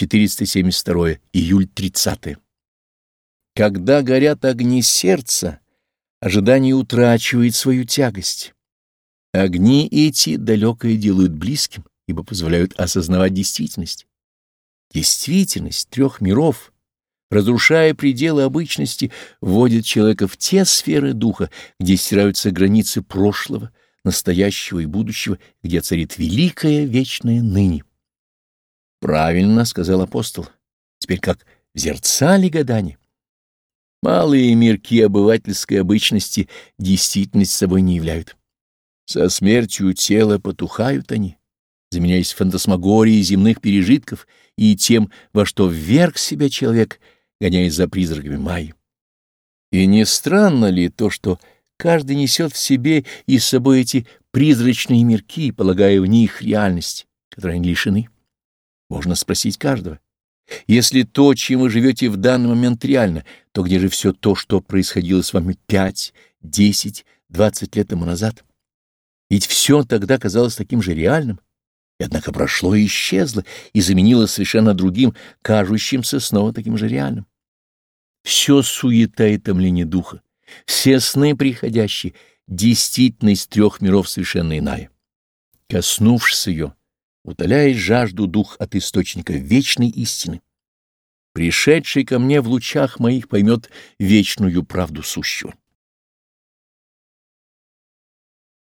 472 июль 30 Когда горят огни сердца, ожидание утрачивает свою тягость. Огни эти далекое делают близким, ибо позволяют осознавать действительность. Действительность трех миров, разрушая пределы обычности, вводит человека в те сферы духа, где стираются границы прошлого, настоящего и будущего, где царит великое вечное ныне. Правильно, — сказал апостол, — теперь как в зерцале гадания. Малые мирки обывательской обычности действительность собой не являют. Со смертью тела потухают они, заменяясь фантасмагорией земных пережитков и тем, во что вверх себя человек, гоняясь за призраками Майи. И не странно ли то, что каждый несет в себе и с собой эти призрачные мирки, полагая в них реальность, которой они лишены? Можно спросить каждого. Если то, чем вы живете в данный момент реально, то где же все то, что происходило с вами пять, десять, двадцать лет тому назад? Ведь все тогда казалось таким же реальным, и однако прошло и исчезло, и заменилось совершенно другим, кажущимся снова таким же реальным. Все суета и томление духа, все сны приходящие, действительность трех миров совершенно иная. Коснувшись ее, утоляет жажду дух от источника вечной истины. Пришедший ко мне в лучах моих поймет вечную правду сущего.